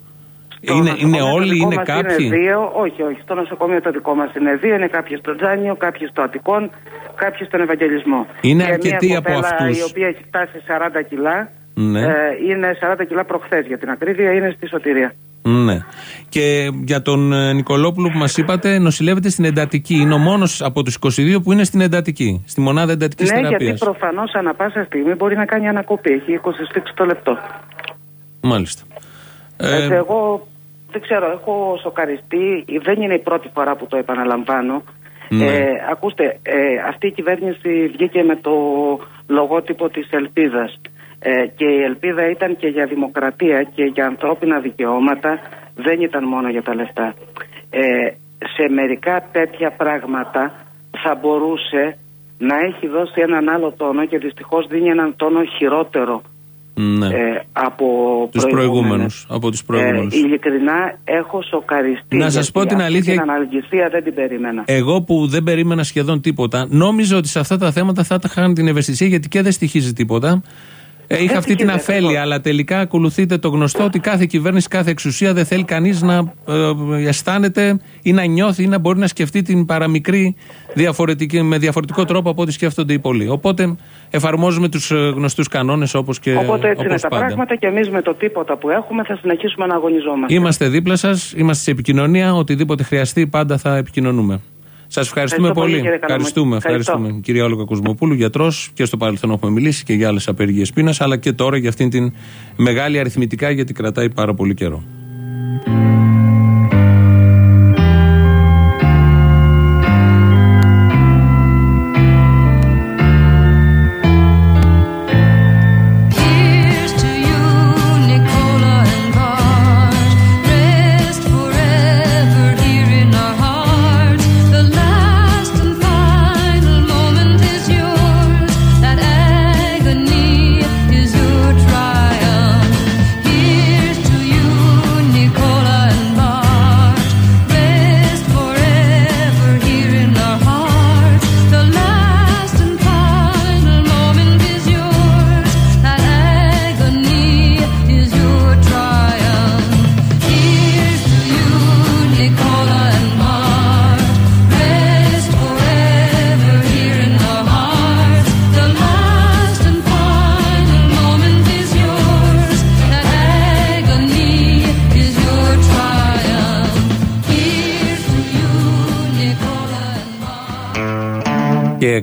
είναι νοσοκομείο το όλοι, δικό είναι μας κάποιοι; Είναι δύο, όχι, όχι. Στο νοσοκομείο το δικό μας είναι δύο. Είναι κάποιοι στο Τζάνιο, κάποιοι στο Αττικόν, κάποιοι στον Ευαγγελισμό. Είναι και αρκετοί μια από κοπέλα αυτούς. Η οποία έχει φτάσει 40 κιλά. Ναι. Ε, είναι 40 κιλά προχθές για την ακρίβεια, είναι στη σωτηρία. Ναι. Και για τον ε, Νικολόπουλο που μας είπατε, νοσηλεύεται στην εντατική. Είναι ο μόνος από τους 22 που είναι στην εντατική, στη μονάδα εντατικής ναι, θεραπείας. γιατί προφανώς ανά πάσα στιγμή μπορεί να κάνει ανακοπή. Έχει 20 στίξ το λεπτό. Μάλιστα. Ε, Έτσι, εγώ δεν ξέρω, έχω σοκαριστεί. Δεν είναι η πρώτη φορά που το επαναλαμβάνω. Ναι. Ε, ακούστε, ε, αυτή η κυβέρνηση βγήκε με το λογότυπο της ελπίδας. Ε, και η ελπίδα ήταν και για δημοκρατία και για ανθρώπινα δικαιώματα, δεν ήταν μόνο για τα λεφτά. Ε, σε μερικά τέτοια πράγματα θα μπορούσε να έχει δώσει έναν άλλο τόνο και δυστυχώς δίνει έναν τόνο χειρότερο ναι. ε, από τους προηγούμενους. Από τους προηγούμενους. Ε, ειλικρινά έχω σοκαριστεί. Να σας γιατί πω την αυτή αλήθεια- Την αναλγησία δεν την περίμενα. Εγώ που δεν περίμενα σχεδόν τίποτα, νόμιζα ότι σε αυτά τα θέματα θα είχαν την ευαισθησία γιατί και δεν στοιχίζει τίποτα. Ε, είχα αυτή την στοιχίζει, αφέλεια, αλλά τελικά ακολουθείτε το γνωστό ότι κάθε κυβέρνηση, κάθε εξουσία δεν θέλει κανείς να ε, αισθάνεται ή να νιώθει ή να μπορεί να σκεφτεί την παραμικρή διαφορετική, με διαφορετικό τρόπο από ό,τι σκέφτονται οι πολλοί. Οπότε εφαρμόζουμε τους γνωστούς κανόνες όπως και Οπότε έτσι είναι όπως τα πάντα. πράγματα και εμείς με το τίποτα που έχουμε θα συνεχίσουμε να αγωνιζόμαστε. Είμαστε δίπλα σας, είμαστε σε επικοινωνία. Οτιδήποτε χρειαστεί, πάντα θα επικοινωνούμε. Σας ευχαριστούμε Ευχαριστώ πολύ, πολύ. κύριε Καλαμούκη. ευχαριστούμε, Ευχαριστώ. ευχαριστούμε. Κυρία Όλογα Κοσμοπούλου, γιατρός και στο παρελθόν έχουμε μιλήσει και για άλλες απεργίες πείνας, αλλά και τώρα για αυτήν την μεγάλη αριθμητικά γιατί κρατάει πάρα πολύ καιρό.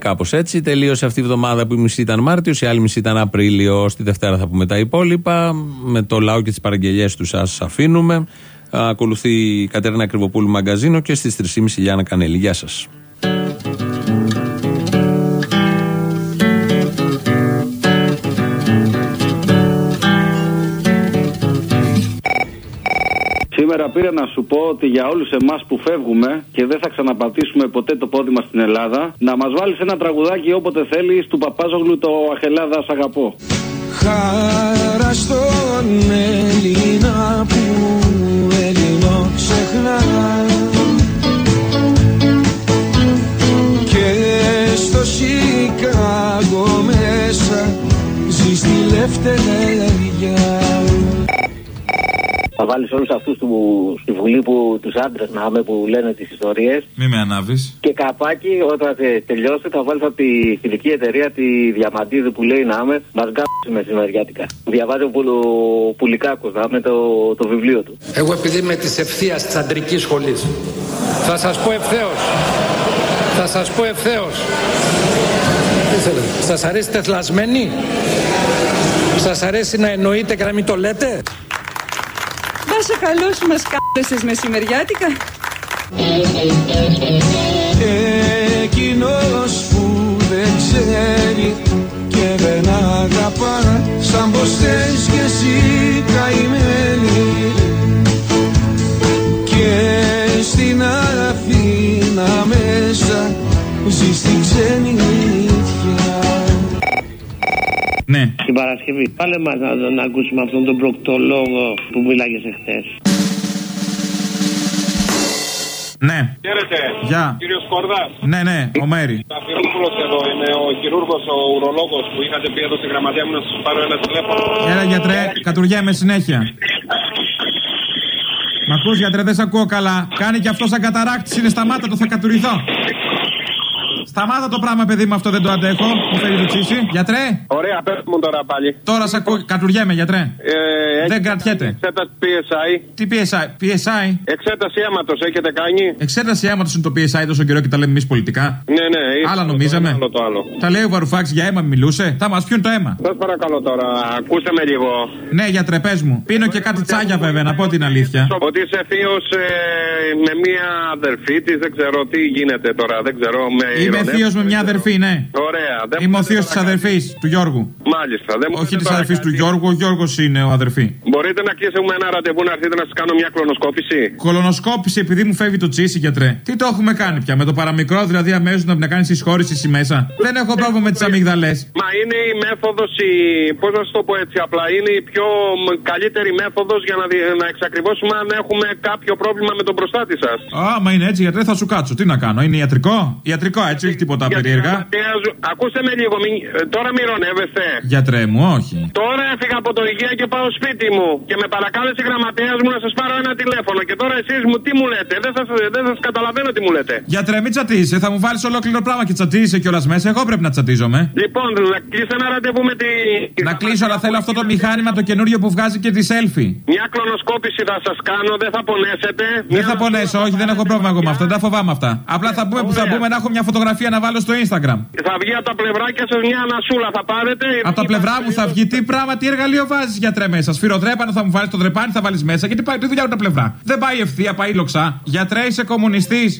Κάπως έτσι τελείωσε αυτή η εβδομάδα που η μισή ήταν Μάρτιος, η άλλη μισή ήταν Απρίλιο. Στη Δευτέρα θα πούμε τα υπόλοιπα. Με το λαό και τις παραγγελίε τους σα αφήνουμε. Ακολουθεί η Κατερίνα Κρυβοπούλου Μαγκαζίνο και στις 3.30 η Γιάννα Κανέλη. Γεια σας. Σήμερα πήρα να σου πω ότι για όλους εμάς που φεύγουμε και δεν θα ξαναπατήσουμε ποτέ το πόδι μας στην Ελλάδα, να μας βάλεις ένα τραγουδάκι όποτε θέλεις του Παπάζογλου το Αχελάδα Σ' αγαπώ. Χαρά στον Έλληνα που Έλληνο ξεχνάς βάλεις όλους αυτούς στη Βουλή που τους άντρες να είμαι που λένε τις ιστορίες. Μη με ανάβεις. Και καπάκι όταν τε- τελειώσει θα βάλεις από τη φιλική εταιρεία τη Διαμαντίδη που λέει να είμαι. Μας γκάψει μεσημεριάτικα. Διαβάζει ο Πουλου, Πουλικάκο να είμαι το, το βιβλίο του. Εγώ επειδή είμαι της ευθείας της αντρικής σχολής θα σας πω ευθέως θα σας πω ευθέως Τι θέλετε, σας αρέσει τεθλασμένη; Σας αρέσει να εννοείτε και να μην το λέτε; Να σε καλώσουμε σκάλεσες μεσημεριάτικα. Εκείνος που δεν ξέρει και δεν αγαπά Σαν πως θες κι εσύ καημένη Και στην Αθήνα μέσα ζει στην ξενιτιά Ναι. Την Παρασκευή. Πάλε μας να, να ακούσουμε αυτόν τον προκτολόγο που μίλαγες εχθές. Ναι. Χαίρετε. Γεια. Κύριος Κορδάς. Ναι, ναι, ο Μέρη. Ταφυρόπουλος εδώ. Είμαι ο χειρούργος, ο ουρολόγος που είχατε πει εδώ στη γραμματεία μου να σας πάρω ένα τηλέφωνο. Έλα γιατρέ, κατουργέμαι συνέχεια. Μ' ακούς γιατρέ, δεν σε ακούω καλά. Κάνει και αυτό σαν καταράκτης, είναι σταμάτα το, θα κατουριθώ. Σταμάτα το πράγμα, παιδί μου, αυτό δεν το αντέχω. Μου φέρει το τσίσι. Γιατρέ, Ωραία, πες μου τώρα πάλι. τώρα σε ακούω. Κατουργέμαι, γιατρέ. Ε, Δεν κρατιέται. Εξέταση PSI. Τι PSI, PSI. Εξέταση αίματος έχετε κάνει; Εξέταση αίματος είναι το PSI τόσο καιρό και τα λέμε εμείς πολιτικά. Ναι, ναι. ήρθε Άλλα το νομίζαμε. ένα, άλλο το άλλο. Τα λέει ο Βαρουφάκης για αίμα μιλούσε. Θα μας πιούν το αίμα. Σας παρακαλώ τώρα, ακούστε με λίγο. Ναι, γιατρέ, πες μου. Πίνω και κάτι τσάγια βέβαια, να πω την αλήθεια. Ότι είσαι θείος ε, με μία αδερφή της, δεν ξέρω τι γίνεται τώρα, δεν ξέρω. Με Είμαι ηρωνεύει. Θείος με μια αδερφή, ναι. Ωραία. Δεν Είμαι ο μπορείτε θείος τώρα της να αδερφής του Γιώργου. κάνετε. Μάλιστα. Δεν Όχι μπορείτε της τώρα αδερφής να του Γιώργου, ο Γιώργος είναι ο αδερφή. Μπορείτε να κλείσουμε ένα ραντεβού να έρθετε να σας κάνω μια κλωνοσκόπηση; Κολονοσκόπηση επειδή μου φεύγει το τσίσι, γιατρέ. Τι το έχουμε κάνει πια, με το παραμικρό δηλαδή αμέσως να, να κάνεις συσχώρησης εσύ μέσα. Δεν έχω πρόβλημα με τις αμυγδαλές. Μα είναι η μέθοδος, η... πώς να σου το πω έτσι απλά, είναι η πιο μ, καλύτερη μέθοδος για να, δι- να εξακριβώσουμε αν έχουμε κάποιο πρόβλημα με τον προστάτη σας. Άμα είναι έτσι, γιατρέ, θα σου κάτσω. Τι να κάνω, είναι ιατρικό; Ιατρικό, έτσι, όχι τίποτα περίεργα; Ακούστε με λίγο, μην... ε, τώρα μη ρωνεύεστε. Γιατρέ μου, όχι. Τώρα έφυγα από το υγεία και πάω σπίτι μου. Και με παρακάλεσε η γραμματέας μου να σας πάρω ένα τηλέφωνο. Και τώρα εσείς μου τι μου λέτε; Δεν σα δεν σας καταλαβαίνω τι μου λέτε. Γιατρέ, μην τσατίσαι, θα μου βάλεις ολόκληρο πράγμα και τσατίσαι κιόλας μέσα. Εγώ πρέπει να τσατίζομαι. Λοιπόν, να κλείσω ένα ραντεβού με τη. Να κλείσω, αλλά θέλω αυτό το μηχάνημα το καινούριο που βγάζει και τη selfie. Μια κλωνοσκόπηση θα σας κάνω, δεν θα πονέσετε. Δεν θα πονέσω, όχι, δεν έχω πρόβλημα εγώ με αυτό. Δεν τα φοβάμαι αυτά. Απλά θα πούμε που θα μπούμε να έχω μια φωτογραφία να βάλω στο Instagram. Θα βγει από τα πλευράκια σας μια ανασούλα, θα πάρετε. Από τα πλευρά μου θα βγει τι πράγμα, τι εργαλείο βάζεις γιατρέ μέσα. Σφυροτρέπανο θα μου βάλεις το δρεπάνι, θα βάλεις μέσα. Γιατί πάει τη δουλειά από τα πλευρά. Δεν πάει ευθεία, πάει λοξά. Γιατρέ, είσαι κομμουνιστής.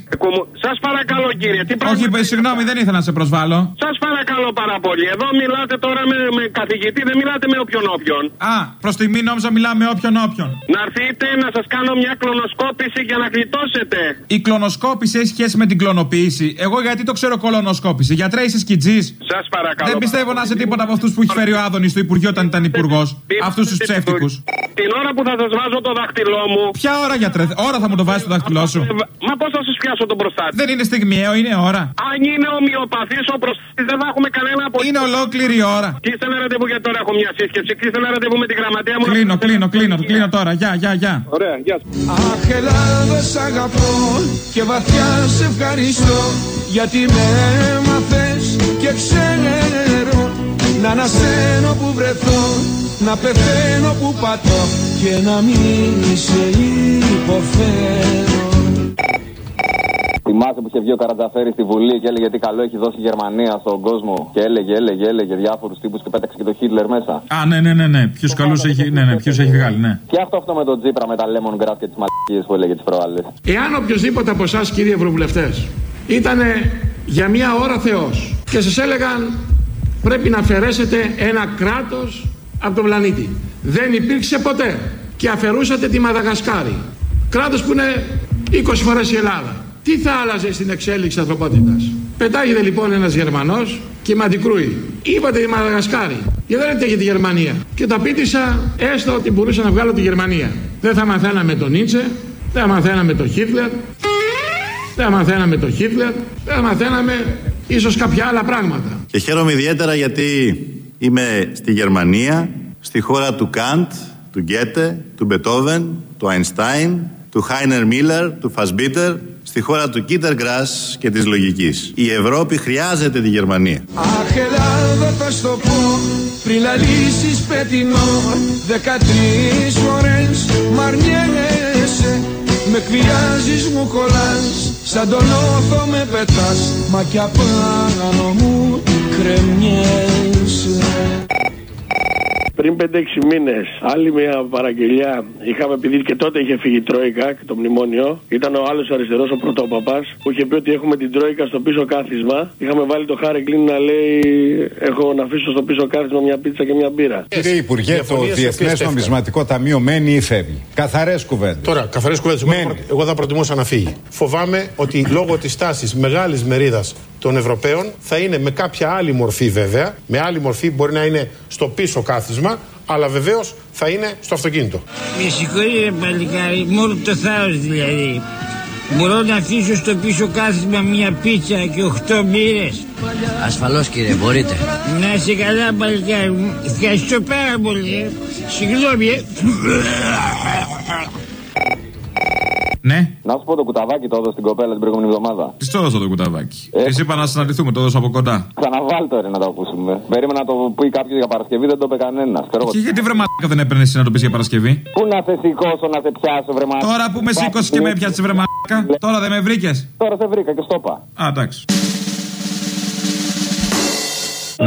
Σας παρακαλώ, κύριε, τι Όχι, είπε, συγγνώμη, δεν ήθελα να σε προσβάλλω. Σας παρακαλώ πάρα πολύ. Εδώ μιλάτε τώρα με, με καθηγητή, δεν μιλάτε με όποιον όποιον. Α, προς τιμή νόμιζα μιλάμε με όποιον όποιον. Να έρθετε να σας κάνω μια κλωνοσκόπηση για να γλιτώσετε. Η κλωνοσκόπηση έχει σχέση με την κλωνοποίηση. Εγώ γιατί το ξέρω κολονοσκόπηση. Γιατρέ, είσαι σκιτζής; Σας παρακαλώ. Δεν πιστεύω να είσαι τίποτα από αυτούς που έχει φέρει ο Άδωνης στο Υπουργείο όταν ήταν υπουργός. Αυτούς τους ψεύτικους. Την ώρα που θα σας βάζω το δάχτυλό μου. Ποια ώρα, γιατρέ, ώρα θα μου το βάζεις το δάχτυλό σου; Μα πώς θα σας πιάσω τον προστάτη. Δεν είναι στιγμιαίο, είναι ώρα. Αν είναι ομοιοπαθής ο προστάτη, δεν θα έχουμε κανένα από. Είναι ολόκληρη η ώρα. Κλείστε ένα ραντεβού γιατί τώρα έχω μια σύσκεψη. Κλείστε ένα ραντεβού με τη γραμματέα μου. Κλείνω, κλείνω, κλείνω, κλείνω τώρα. Γεια, γεια, γεια. Ωραία, γεια Αχ Ελλάδα σ' αγαπώ και βαθιά σε ευχαριστώ γιατί με έμαθες και ξέρω να ανασένω που βρεθώ να πεθαίνω που πατώ και να μην σε υποφέρω Θυμάσαι που είχε βγει ο Καρατζαφέρη στη Βουλή και έλεγε τι καλό έχει δώσει η Γερμανία στον κόσμο. Και έλεγε, έλεγε, έλεγε διάφορους τύπους και πέταξε και το Χίτλερ μέσα. Α, ναι, ναι, ναι, ναι. Ποιου καλούς έχει, ναι, ναι, ποιους έχει βγάλει, ναι. Και αυτό αυτό με τον Τζίπρα με τα Lemon Grass και τις μαλακίες που έλεγε τις προάλλες. Εάν οποιοδήποτε από εσάς, κύριοι Ευρωβουλευτές, ήταν για μία ώρα Θεός και σας έλεγαν πρέπει να αφαιρέσετε ένα κράτος από τον πλανήτη. Δεν υπήρξε ποτέ και αφαιρούσατε τη Μαδαγασκάρη. Κράτος που είναι 20 φορές η Ελλάδα. Τι θα άλλαζε στην εξέλιξη της ανθρωπότητας; Πετάγεται λοιπόν ένας Γερμανός και με αντικρούει. Είπατε τη Μαδαγασκάρη και δεν λέτε για τη Γερμανία. Και τα πίτησα έστω ότι μπορούσα να βγάλω τη Γερμανία. Δεν θα μαθαίναμε τον Νίτσε, δεν θα μαθαίναμε τον Χίτλερ, δεν θα μαθαίναμε τον Χίτλερ, δεν θα μαθαίναμε ίσως κάποια άλλα πράγματα. Και χαίρομαι ιδιαίτερα γιατί είμαι στη Γερμανία, στη χώρα του Καντ, του Γκέτε, του Μπετόβεν, του Αϊνστάιν, του Χάινερ Μίλλερ, του Φασμπίτερ, στη χώρα του Κίτερ Γκράς και της λογικής. Η Ευρώπη χρειάζεται τη Γερμανία. Αχ Ελλάδα θα στο πω πριν λαλήσεις πετεινό Δεκατρεις φορές μ' αρνιέσαι Με εκβιάζεις μου κολλάς Σαν τον όθο με πετάς Μα κι απάνω μου κρεμιέσαι Πριν 5-6 μήνες, άλλη μια παραγγελιά είχαμε, επειδή και τότε είχε φύγει η Τρόικα και το μνημόνιο. Ήταν ο άλλος αριστερός, ο πρωτόπαπας, που είχε πει ότι έχουμε την Τρόικα στο πίσω κάθισμα. Είχαμε βάλει το Χάρη Κλίν να λέει: Έχω να αφήσω στο πίσω κάθισμα μια πίτσα και μια μπύρα. Κύριε Υπουργέ, το Διεθνές Νομισματικό Ταμείο μένει ή φεύγει. Καθαρές κουβέντες. Τώρα, καθαρές κουβέντες. Εγώ, εγώ θα προτιμούσα να φύγει. Φοβάμαι ότι λόγω της τάσης μεγάλης μερίδας των Ευρωπαίων θα είναι με κάποια άλλη μορφή βέβαια. Με άλλη μορφή μπορεί να είναι στο πίσω κάθισμα, αλλά βεβαίως θα είναι στο αυτοκίνητο. Με συγχωρείτε παλικάρι, μόνο το θάρρος δηλαδή. Μπορώ να αφήσω στο πίσω κάθισμα μια πίτσα και 8 μπύρες; Ασφαλώς κύριε, μπορείτε. Να είσαι καλά παλικάρι μου. Ευχαριστώ πάρα πολύ. Συγγνώμη. Ε. Ναι. Να σου πω το κουταβάκι το έδωσε στην κοπέλα την προηγούμενη εβδομάδα. Της το έδωσα το κουταβάκι. Ε. Της είπα να συναντηθούμε, το έδωσα από κοντά. Ξαναβάλ το ρε να το ακούσουμε. Περίμενα να το πει κάποιος για Παρασκευή, δεν το είπε κανένας. Και γιατί βρε μαλάκα δεν έπαιρνες εσύ να το πεις για Παρασκευή; Πού να σε σηκώσω, να σε πιάσω, βρε μαλάκα. Τώρα που με σήκωσες και με έπιασες βρε μαλάκα. Τώρα δεν με βρήκες. Τώρα σε βρήκα και στο είπα. Α, εντάξει.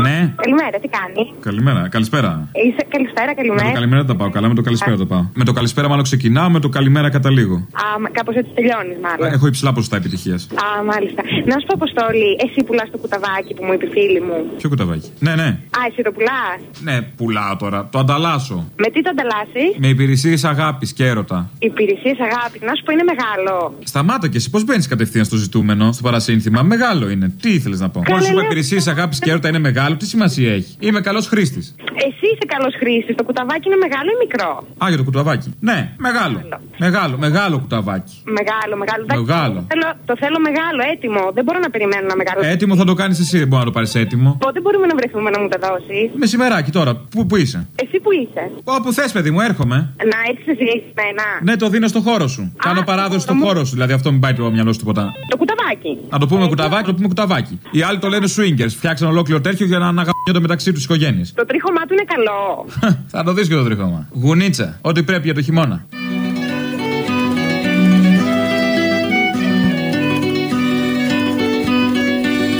Ναι. Καλημέρα, τι κάνει; Καλημέρα, καλησπέρα. Είσαι καλησπέρα, Με το καλημέρα. καλημέρα δεν τα πάω καλά, με το καλησπέρα τα πάω. Με το καλησπέρα μάλλον ξεκινάω, με το καλημέρα καταλήγω. Α, κάπως έτσι τελειώνεις, μάλλον. Έχω υψηλά ποσοστά επιτυχίας. Α, μάλιστα. Να σου πω, Αποστόλη, εσύ πουλάς το κουταβάκι που μου είπε η φίλη μου. Ποιο κουταβάκι; Ναι, ναι. Α, εσύ το πουλάς; Ναι, πουλάω τώρα. Το ανταλλάσσω. Με τι το ανταλλάσσεις; Με υπηρεσίες αγάπης και έρωτα. Υπηρεσίες αγάπης. Να σου πω, είναι μεγάλο. Σταμάτα και εσύ, πώς μπαίνεις κατευθείαν στο ζητούμενο, στο παρασύνθημα; Μεγάλο είναι. Τι ήθελες να πω; Καλά, Πώ σου λέω- υπηρεσίες αγάπης και έρωτα είναι μεγάλο, τι σημασία έχει. Είμαι καλός χρήστης. Εσύ είσαι καλός χρήστης. Το κουταβάκι είναι μεγάλο ή μικρό; Α, για το κουταβάκι. Ναι, μεγάλο. Μεγάλο, μεγάλο κουταβάκι. Μεγάλο, μεγάλο. Εντάξει, Μεγάλο. Το θέλω, το θέλω μεγάλο, έτοιμο. Δεν μπορώ να περιμένω ένα μεγάλο. Έτοιμο θα το κάνεις εσύ, δεν μπορεί να το πάρεις έτοιμο. Πότε μπορούμε να βρεθούμε να μου το δώσεις; Μεσημεράκι τώρα, πού, πού είσαι; Εσύ που είσαι; Όπου θες, παιδί μου, έρχομαι. Να έρθει εσύ μένα. Ναι, το δίνω στο χώρο σου. Κάνω παράδοση στο χώρο σου. Δηλαδή αυτό μην πάει το μυαλό σου τίποτα. Το κουταβάκι. Να το πούμε κουταβάκι, το πούμε κουταβάκι. Οι άλλοι το λένε swingers. Φτιάξαν ολόκληρο τέτοιο για να αναγαμιόνται μεταξύ τους οικογένειες. Το τρίχωμά του είναι καλό. Θα το δεις και το τριχώμα. Γουνίτσα. Ό,τι πρέπει για το χειμώνα.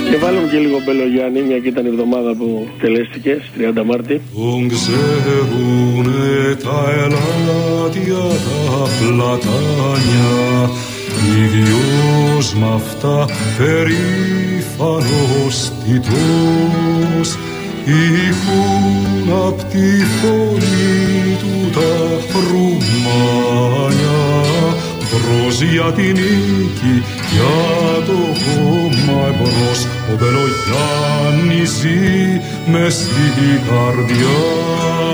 Και βάλουμε και λίγο Μπελογιάννη, μια και ήταν η εβδομάδα που τελέστηκες, στις 30 Μάρτη. Ung ζεύουνε τα ελάτια τα πλατάνια ίδιος μ' αυτά περήφανος τιτός ήχουν απ' τη φωνή του τα χρουμάνια μπρος για την νίκη, για το κόμμα εμπρός. Ο Μπελογιάννης ζει μες στην καρδιά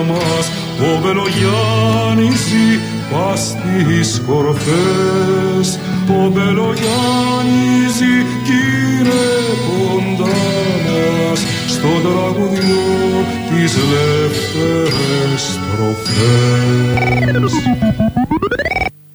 μας. Ο Μπελογιάννης ζει πας στις κορφές. Ο Μπελογιάννης ζει κι είναι κοντά μας στο τραγουδιό τις λευτερές στροφές